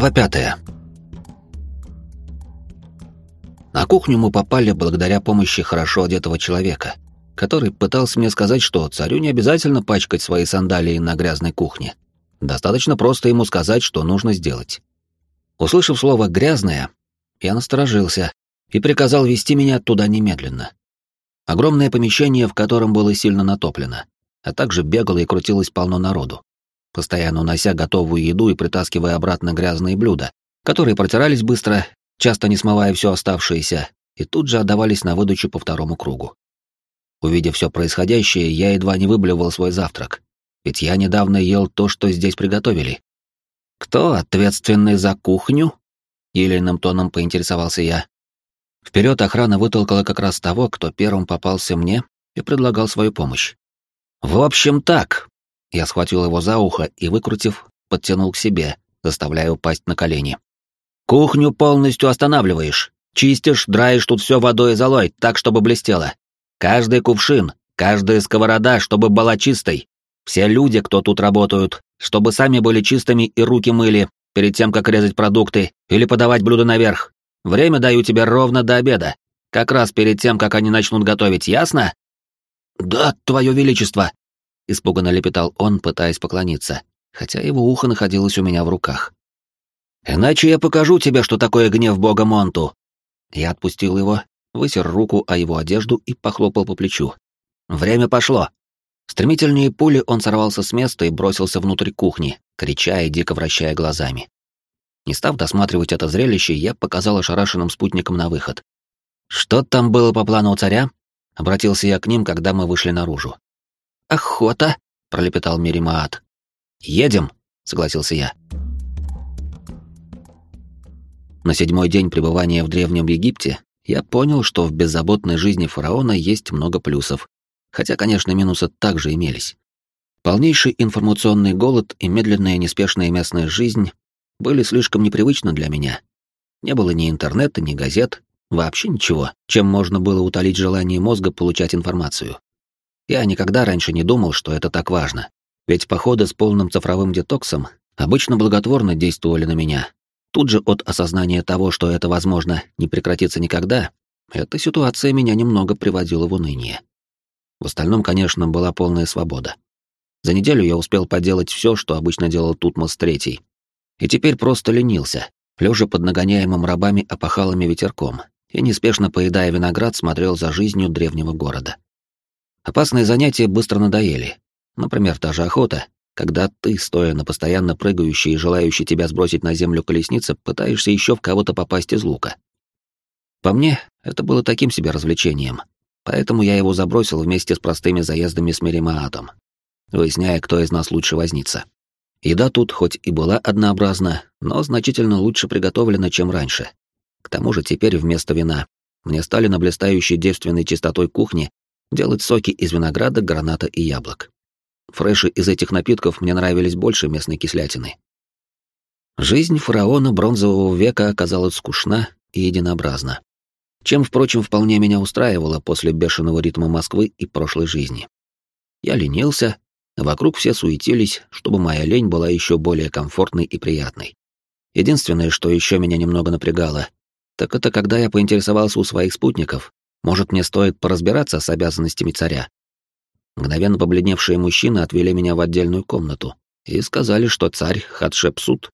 Глава пятая. На кухню мы попали благодаря помощи хорошо одетого человека, который пытался мне сказать, что царю не обязательно пачкать свои сандалии на грязной кухне. Достаточно просто ему сказать, что нужно сделать. Услышав слово «грязная», я насторожился и приказал вести меня туда немедленно. Огромное помещение, в котором было сильно натоплено, а также бегало и крутилось полно народу постоянно унося готовую еду и притаскивая обратно грязные блюда, которые протирались быстро, часто не смывая все оставшееся, и тут же отдавались на выдачу по второму кругу. Увидев все происходящее, я едва не выблевал свой завтрак, ведь я недавно ел то, что здесь приготовили. «Кто ответственный за кухню?» — елейным тоном поинтересовался я. Вперед охрана вытолкала как раз того, кто первым попался мне и предлагал свою помощь. «В общем так, я схватил его за ухо и, выкрутив, подтянул к себе, заставляя упасть на колени. «Кухню полностью останавливаешь. Чистишь, драешь тут все водой и золой, так, чтобы блестело. Каждый кувшин, каждая сковорода, чтобы была чистой. Все люди, кто тут работают, чтобы сами были чистыми и руки мыли, перед тем, как резать продукты или подавать блюда наверх. Время даю тебе ровно до обеда. Как раз перед тем, как они начнут готовить, ясно? Да, твое величество, испуганно лепетал он, пытаясь поклониться, хотя его ухо находилось у меня в руках. «Иначе я покажу тебе, что такое гнев бога Монту!» Я отпустил его, вытер руку о его одежду и похлопал по плечу. «Время пошло!» Стремительнее пули он сорвался с места и бросился внутрь кухни, крича и дико вращая глазами. Не став досматривать это зрелище, я показал ошарашенным спутникам на выход. «Что там было по плану у царя?» — обратился я к ним, когда мы вышли наружу. «Охота!» — пролепетал Миримаат. «Едем!» — согласился я. На седьмой день пребывания в Древнем Египте я понял, что в беззаботной жизни фараона есть много плюсов, хотя, конечно, минусы также имелись. Полнейший информационный голод и медленная неспешная местная жизнь были слишком непривычны для меня. Не было ни интернета, ни газет, вообще ничего, чем можно было утолить желание мозга получать информацию. Я никогда раньше не думал, что это так важно, ведь походы с полным цифровым детоксом обычно благотворно действовали на меня. Тут же от осознания того, что это, возможно, не прекратится никогда, эта ситуация меня немного приводила в уныние. В остальном, конечно, была полная свобода. За неделю я успел поделать все, что обычно делал Тутмос Третий. И теперь просто ленился, лежа под нагоняемым рабами опахалами ветерком, и, неспешно поедая виноград, смотрел за жизнью древнего города. Опасные занятия быстро надоели. Например, та же охота, когда ты, стоя на постоянно прыгающей и желающей тебя сбросить на землю колеснице, пытаешься еще в кого-то попасть из лука. По мне, это было таким себе развлечением, поэтому я его забросил вместе с простыми заездами с Меримаатом, выясняя, кто из нас лучше вознится. Еда тут хоть и была однообразна, но значительно лучше приготовлена, чем раньше. К тому же теперь вместо вина мне стали на блистающей девственной чистотой кухни делать соки из винограда, граната и яблок. Фреши из этих напитков мне нравились больше местной кислятины. Жизнь фараона бронзового века оказалась скучна и единообразна. Чем, впрочем, вполне меня устраивало после бешеного ритма Москвы и прошлой жизни. Я ленился, вокруг все суетились, чтобы моя лень была еще более комфортной и приятной. Единственное, что еще меня немного напрягало, так это когда я поинтересовался у своих спутников, может, мне стоит поразбираться с обязанностями царя? Мгновенно побледневшие мужчины отвели меня в отдельную комнату и сказали, что царь Хатшепсут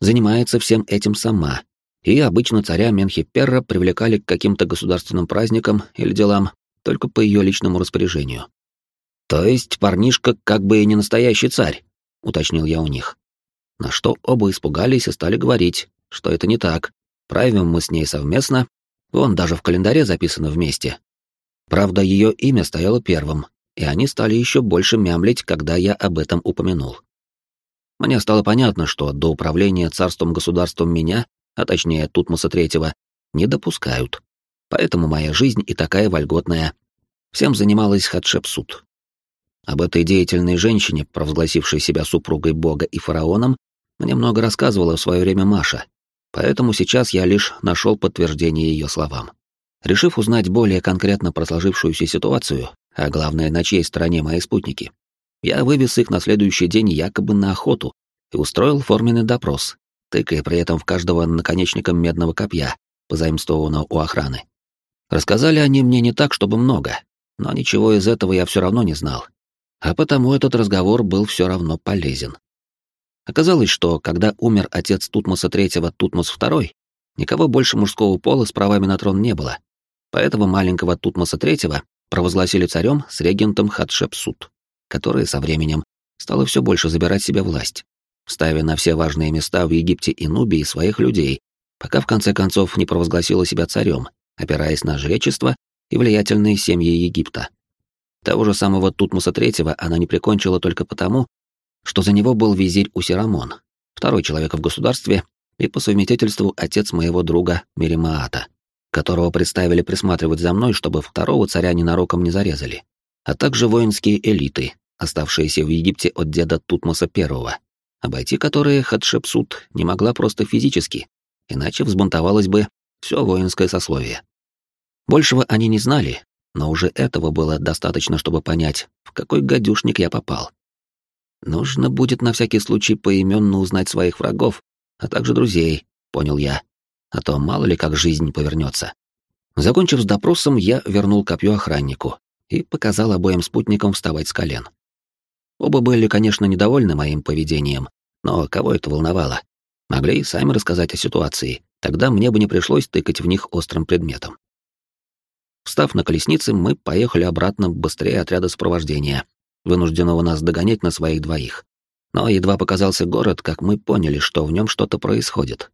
занимается всем этим сама, и обычно царя Менхиперра привлекали к каким-то государственным праздникам или делам только по ее личному распоряжению. «То есть парнишка как бы и не настоящий царь», — уточнил я у них. На что оба испугались и стали говорить, что это не так. Правим мы с ней совместно, Вон даже в календаре записано вместе. Правда, ее имя стояло первым, и они стали еще больше мямлить, когда я об этом упомянул. Мне стало понятно, что до управления царством-государством меня, а точнее Тутмоса Третьего, не допускают. Поэтому моя жизнь и такая вольготная. Всем занималась Хатшепсут. Об этой деятельной женщине, провозгласившей себя супругой бога и фараоном, мне много рассказывала в свое время Маша, Поэтому сейчас я лишь нашел подтверждение ее словам. Решив узнать более конкретно про сложившуюся ситуацию, а главное, на чьей стороне мои спутники, я вывез их на следующий день якобы на охоту и устроил форменный допрос, тыкая при этом в каждого наконечником медного копья, позаимствованного у охраны. Рассказали они мне не так, чтобы много, но ничего из этого я все равно не знал. А потому этот разговор был все равно полезен. Оказалось, что когда умер отец Тутмоса III Тутмос II, никого больше мужского пола с правами на трон не было. Поэтому маленького Тутмоса III провозгласили царем с регентом Хатшепсут, который со временем стала все больше забирать себе власть, ставя на все важные места в Египте и Нубии своих людей, пока в конце концов не провозгласила себя царем, опираясь на жречество и влиятельные семьи Египта. Того же самого Тутмоса III она не прикончила только потому, что за него был визирь Усирамон, второй человек в государстве и по совместительству отец моего друга Миримаата, которого представили присматривать за мной, чтобы второго царя ненароком не зарезали, а также воинские элиты, оставшиеся в Египте от деда Тутмоса I, обойти которые Хатшепсут не могла просто физически, иначе взбунтовалось бы все воинское сословие. Большего они не знали, но уже этого было достаточно, чтобы понять, в какой гадюшник я попал. Нужно будет на всякий случай поименно узнать своих врагов, а также друзей, понял я. А то мало ли как жизнь повернется. Закончив с допросом, я вернул копье охраннику и показал обоим спутникам вставать с колен. Оба были, конечно, недовольны моим поведением, но кого это волновало? Могли и сами рассказать о ситуации, тогда мне бы не пришлось тыкать в них острым предметом. Встав на колеснице, мы поехали обратно быстрее отряда сопровождения, вынужденного нас догонять на своих двоих. Но едва показался город, как мы поняли, что в нем что-то происходит.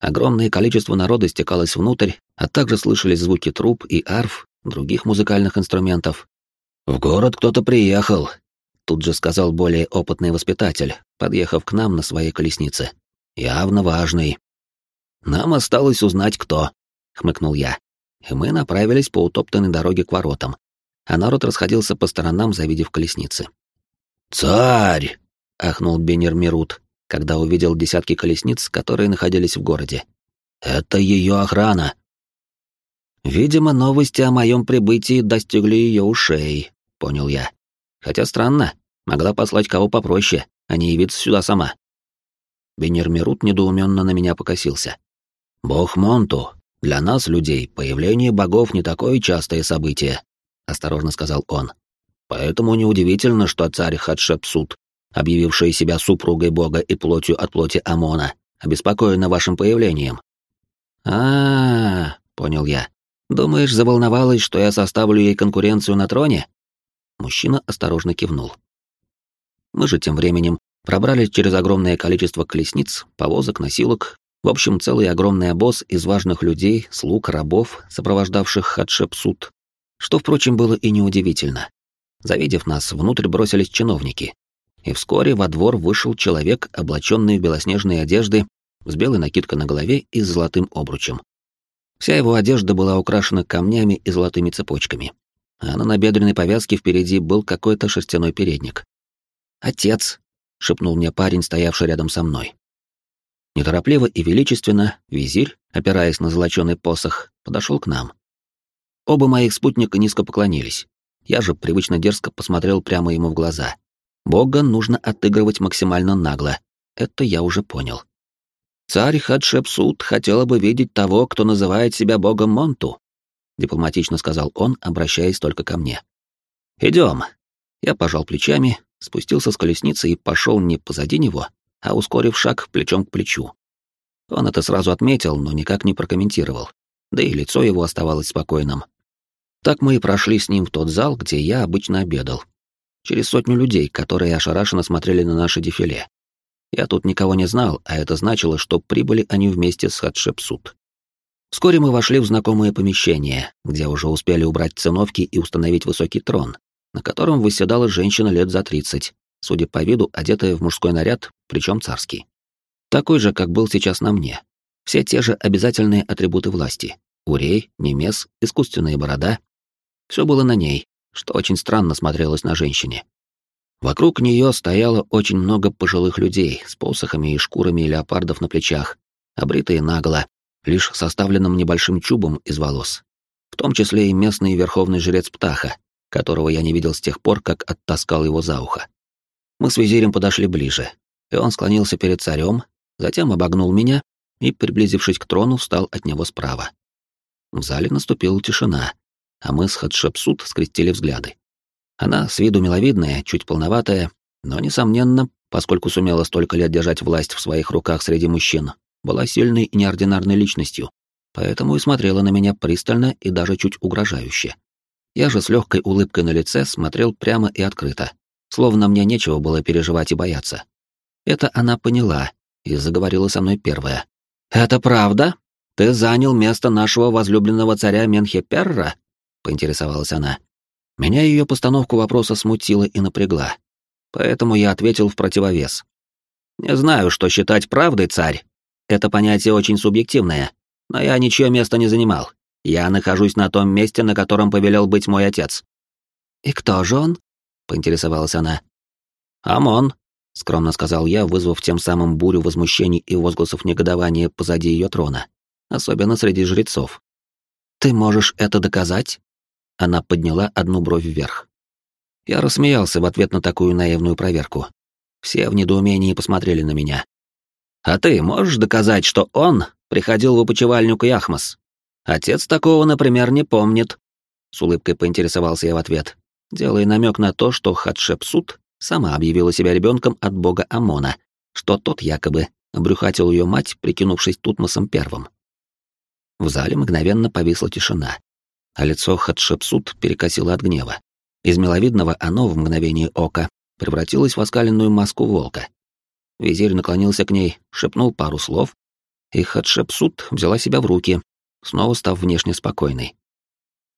Огромное количество народа стекалось внутрь, а также слышались звуки труб и арф, других музыкальных инструментов. «В город кто-то приехал», — тут же сказал более опытный воспитатель, подъехав к нам на своей колеснице. «Явно важный». «Нам осталось узнать, кто», — хмыкнул я. И мы направились по утоптанной дороге к воротам, а народ расходился по сторонам, завидев колесницы. «Царь!» — ахнул Бенер Мирут, когда увидел десятки колесниц, которые находились в городе. «Это ее охрана!» «Видимо, новости о моем прибытии достигли ее ушей», — понял я. «Хотя странно, могла послать кого попроще, а не явиться сюда сама». Бенер Мирут недоуменно на меня покосился. «Бог Монту, для нас, людей, появление богов не такое частое событие осторожно сказал он. Поэтому неудивительно, что царь Хатшепсут, объявивший себя супругой бога и плотью от плоти Амона, обеспокоена вашим появлением. А, -а, -а понял я. Думаешь, заволновалась, что я составлю ей конкуренцию на троне? Мужчина осторожно кивнул. Мы же тем временем пробрались через огромное количество колесниц, повозок, носилок, в общем, целый огромный обоз из важных людей, слуг, рабов, сопровождавших Хатшепсут, что, впрочем, было и неудивительно. Завидев нас, внутрь бросились чиновники. И вскоре во двор вышел человек, облаченный в белоснежные одежды, с белой накидкой на голове и с золотым обручем. Вся его одежда была украшена камнями и золотыми цепочками, а на набедренной повязке впереди был какой-то шерстяной передник. «Отец!» — шепнул мне парень, стоявший рядом со мной. Неторопливо и величественно визирь, опираясь на золоченый посох, подошел к нам. Оба моих спутника низко поклонились. Я же привычно дерзко посмотрел прямо ему в глаза. Бога нужно отыгрывать максимально нагло. Это я уже понял. Царь Хадшепсут хотела бы видеть того, кто называет себя богом Монту, дипломатично сказал он, обращаясь только ко мне. Идем. Я пожал плечами, спустился с колесницы и пошел не позади него, а ускорив шаг плечом к плечу. Он это сразу отметил, но никак не прокомментировал, да и лицо его оставалось спокойным, так мы и прошли с ним в тот зал, где я обычно обедал. Через сотню людей, которые ошарашенно смотрели на наше дефиле. Я тут никого не знал, а это значило, что прибыли они вместе с Хатшепсут. Вскоре мы вошли в знакомое помещение, где уже успели убрать циновки и установить высокий трон, на котором выседала женщина лет за тридцать, судя по виду, одетая в мужской наряд, причем царский. Такой же, как был сейчас на мне. Все те же обязательные атрибуты власти. Урей, немес, искусственная борода, все было на ней, что очень странно смотрелось на женщине. Вокруг нее стояло очень много пожилых людей с посохами и шкурами леопардов на плечах, обритые наголо, лишь составленным небольшим чубом из волос. В том числе и местный верховный жрец Птаха, которого я не видел с тех пор, как оттаскал его за ухо. Мы с визирем подошли ближе, и он склонился перед царем, затем обогнул меня и, приблизившись к трону, встал от него справа. В зале наступила тишина, а мы с Хатшепсут скрестили взгляды. Она с виду миловидная, чуть полноватая, но, несомненно, поскольку сумела столько лет держать власть в своих руках среди мужчин, была сильной и неординарной личностью, поэтому и смотрела на меня пристально и даже чуть угрожающе. Я же с легкой улыбкой на лице смотрел прямо и открыто, словно мне нечего было переживать и бояться. Это она поняла и заговорила со мной первая. «Это правда? Ты занял место нашего возлюбленного царя Менхеперра?» — поинтересовалась она. Меня ее постановку вопроса смутила и напрягла, поэтому я ответил в противовес. «Не знаю, что считать правдой, царь. Это понятие очень субъективное, но я ничье место не занимал. Я нахожусь на том месте, на котором повелел быть мой отец». «И кто же он?» — поинтересовалась она. «Амон», — скромно сказал я, вызвав тем самым бурю возмущений и возгласов негодования позади ее трона, особенно среди жрецов. «Ты можешь это доказать?» Она подняла одну бровь вверх. Я рассмеялся в ответ на такую наивную проверку. Все в недоумении посмотрели на меня. «А ты можешь доказать, что он приходил в опочивальню к Яхмас? Отец такого, например, не помнит». С улыбкой поинтересовался я в ответ, делая намек на то, что Хатшепсут сама объявила себя ребенком от бога Амона, что тот якобы обрюхатил ее мать, прикинувшись Тутмосом первым. В зале мгновенно повисла тишина, а лицо Хатшепсут перекосило от гнева. Из миловидного оно в мгновение ока превратилось в оскаленную маску волка. Визирь наклонился к ней, шепнул пару слов, и Хатшепсут взяла себя в руки, снова став внешне спокойной.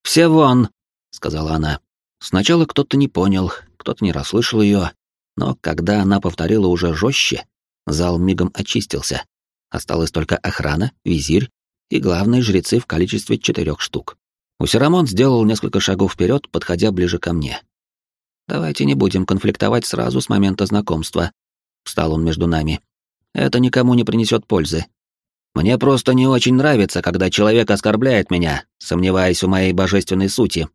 «Все вон!» — сказала она. Сначала кто-то не понял, кто-то не расслышал ее, но когда она повторила уже жестче, зал мигом очистился. Осталась только охрана, визирь и главные жрецы в количестве четырех штук. Усерамон сделал несколько шагов вперед, подходя ближе ко мне. «Давайте не будем конфликтовать сразу с момента знакомства», — встал он между нами. «Это никому не принесет пользы. Мне просто не очень нравится, когда человек оскорбляет меня, сомневаясь в моей божественной сути».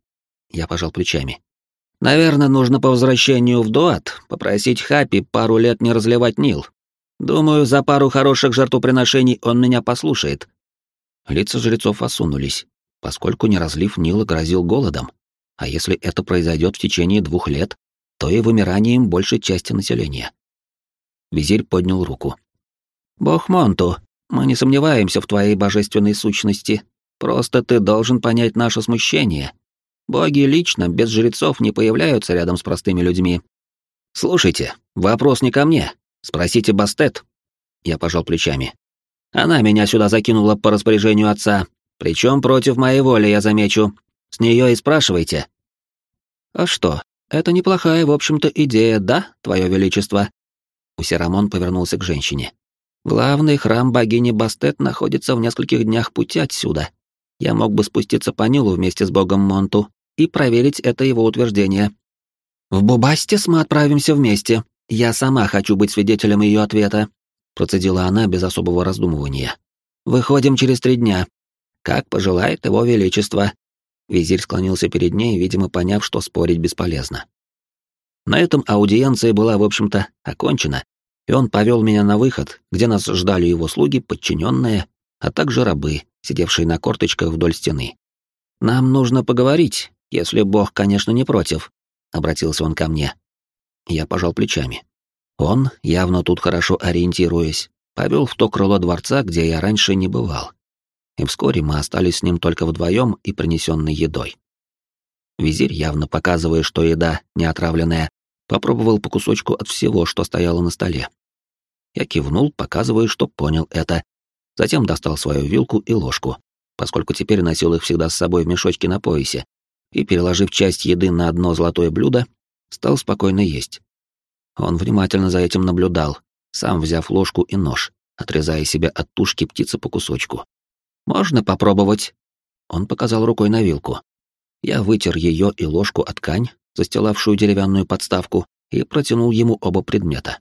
Я пожал плечами. Наверное, нужно по возвращению в Дуат попросить Хапи пару лет не разливать Нил. Думаю, за пару хороших жертвоприношений он меня послушает. Лица жрецов осунулись, поскольку не разлив Нила грозил голодом. А если это произойдет в течение двух лет, то и вымиранием большей части населения. Визирь поднял руку. «Бог Монту, мы не сомневаемся в твоей божественной сущности. Просто ты должен понять наше смущение Боги лично, без жрецов, не появляются рядом с простыми людьми. Слушайте, вопрос не ко мне. Спросите Бастет. Я пожал плечами. Она меня сюда закинула по распоряжению отца, причем против моей воли, я замечу. С нее и спрашивайте. А что, это неплохая, в общем-то, идея, да, твое величество? Усерамон повернулся к женщине. Главный храм богини Бастет находится в нескольких днях пути отсюда. Я мог бы спуститься по Нилу вместе с богом Монту и проверить это его утверждение. «В Бубастис мы отправимся вместе. Я сама хочу быть свидетелем ее ответа», — процедила она без особого раздумывания. «Выходим через три дня. Как пожелает его величество». Визирь склонился перед ней, видимо, поняв, что спорить бесполезно. На этом аудиенция была, в общем-то, окончена, и он повел меня на выход, где нас ждали его слуги, подчиненные, а также рабы, сидевшие на корточках вдоль стены. «Нам нужно поговорить, если Бог, конечно, не против», — обратился он ко мне. Я пожал плечами. Он, явно тут хорошо ориентируясь, повел в то крыло дворца, где я раньше не бывал. И вскоре мы остались с ним только вдвоем и принесенной едой. Визирь, явно показывая, что еда не отравленная, попробовал по кусочку от всего, что стояло на столе. Я кивнул, показывая, что понял это. Затем достал свою вилку и ложку, поскольку теперь носил их всегда с собой в мешочке на поясе, и, переложив часть еды на одно золотое блюдо, стал спокойно есть. Он внимательно за этим наблюдал, сам взяв ложку и нож, отрезая себя от тушки птицы по кусочку. «Можно попробовать?» Он показал рукой на вилку. Я вытер ее и ложку от ткань, застилавшую деревянную подставку, и протянул ему оба предмета.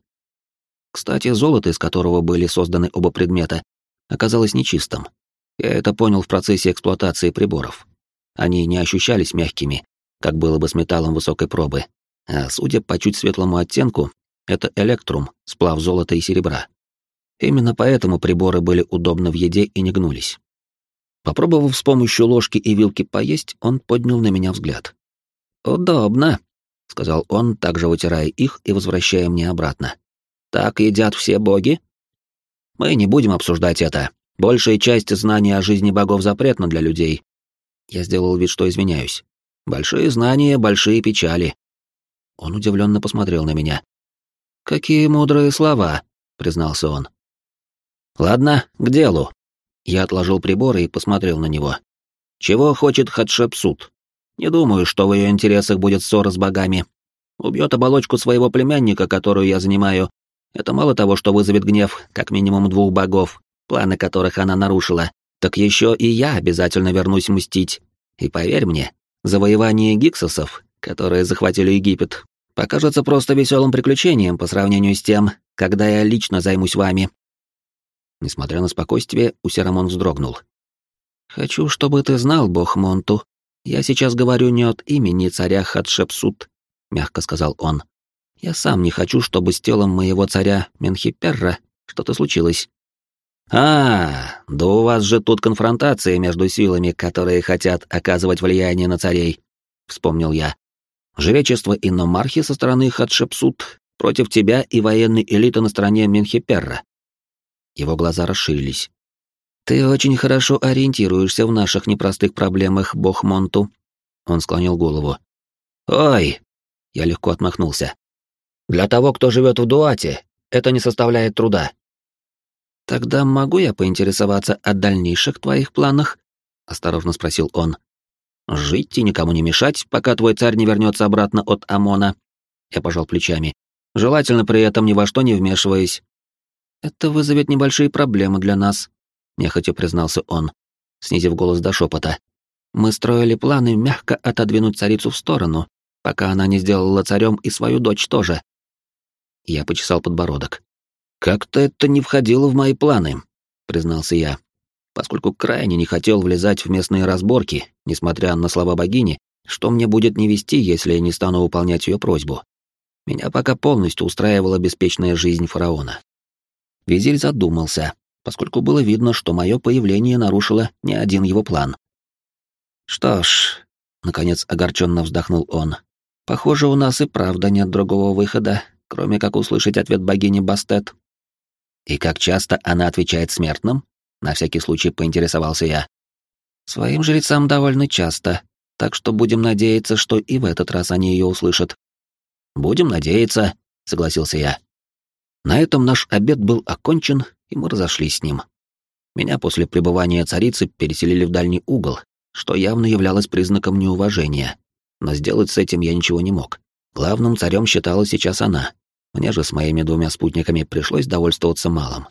Кстати, золото, из которого были созданы оба предмета, оказалось нечистым. Я это понял в процессе эксплуатации приборов. Они не ощущались мягкими, как было бы с металлом высокой пробы, а судя по чуть светлому оттенку, это электрум, сплав золота и серебра. Именно поэтому приборы были удобны в еде и не гнулись. Попробовав с помощью ложки и вилки поесть, он поднял на меня взгляд. «Удобно», — сказал он, также вытирая их и возвращая мне обратно. «Так едят все боги?» «Мы не будем обсуждать это. Большая часть знаний о жизни богов запретна для людей». Я сделал вид, что извиняюсь. «Большие знания, большие печали». Он удивленно посмотрел на меня. «Какие мудрые слова», — признался он. «Ладно, к делу». Я отложил приборы и посмотрел на него. «Чего хочет Хатшепсут? Не думаю, что в ее интересах будет ссора с богами. Убьет оболочку своего племянника, которую я занимаю. Это мало того, что вызовет гнев как минимум двух богов, планы которых она нарушила, так еще и я обязательно вернусь мстить. И поверь мне, завоевание гиксосов, которые захватили Египет, покажется просто веселым приключением по сравнению с тем, когда я лично займусь вами. Несмотря на спокойствие, Усерамон вздрогнул. «Хочу, чтобы ты знал, бог Монту, «Я сейчас говорю не от имени царя Хатшепсут», — мягко сказал он. «Я сам не хочу, чтобы с телом моего царя Менхиперра что-то случилось». «А, да у вас же тут конфронтация между силами, которые хотят оказывать влияние на царей», — вспомнил я. «Жречество и номархи со стороны Хатшепсут против тебя и военной элиты на стороне Менхиперра». Его глаза расширились. «Ты очень хорошо ориентируешься в наших непростых проблемах, бог Монту». Он склонил голову. «Ой!» Я легко отмахнулся. «Для того, кто живет в Дуате, это не составляет труда». «Тогда могу я поинтересоваться о дальнейших твоих планах?» — осторожно спросил он. «Жить и никому не мешать, пока твой царь не вернется обратно от Амона». Я пожал плечами. «Желательно при этом ни во что не вмешиваясь». «Это вызовет небольшие проблемы для нас», нехотя признался он, снизив голос до шепота. Мы строили планы мягко отодвинуть царицу в сторону, пока она не сделала царем и свою дочь тоже. Я почесал подбородок. Как-то это не входило в мои планы, признался я, поскольку крайне не хотел влезать в местные разборки, несмотря на слова богини, что мне будет не вести, если я не стану выполнять ее просьбу. Меня пока полностью устраивала беспечная жизнь фараона. Визирь задумался, поскольку было видно, что мое появление нарушило не один его план. «Что ж», — наконец огорченно вздохнул он, — «похоже, у нас и правда нет другого выхода, кроме как услышать ответ богини Бастет». «И как часто она отвечает смертным?» — на всякий случай поинтересовался я. «Своим жрецам довольно часто, так что будем надеяться, что и в этот раз они ее услышат». «Будем надеяться», — согласился я. На этом наш обед был окончен, и мы разошлись с ним. Меня после пребывания царицы переселили в дальний угол, что явно являлось признаком неуважения. Но сделать с этим я ничего не мог. Главным царем считала сейчас она. Мне же с моими двумя спутниками пришлось довольствоваться малым.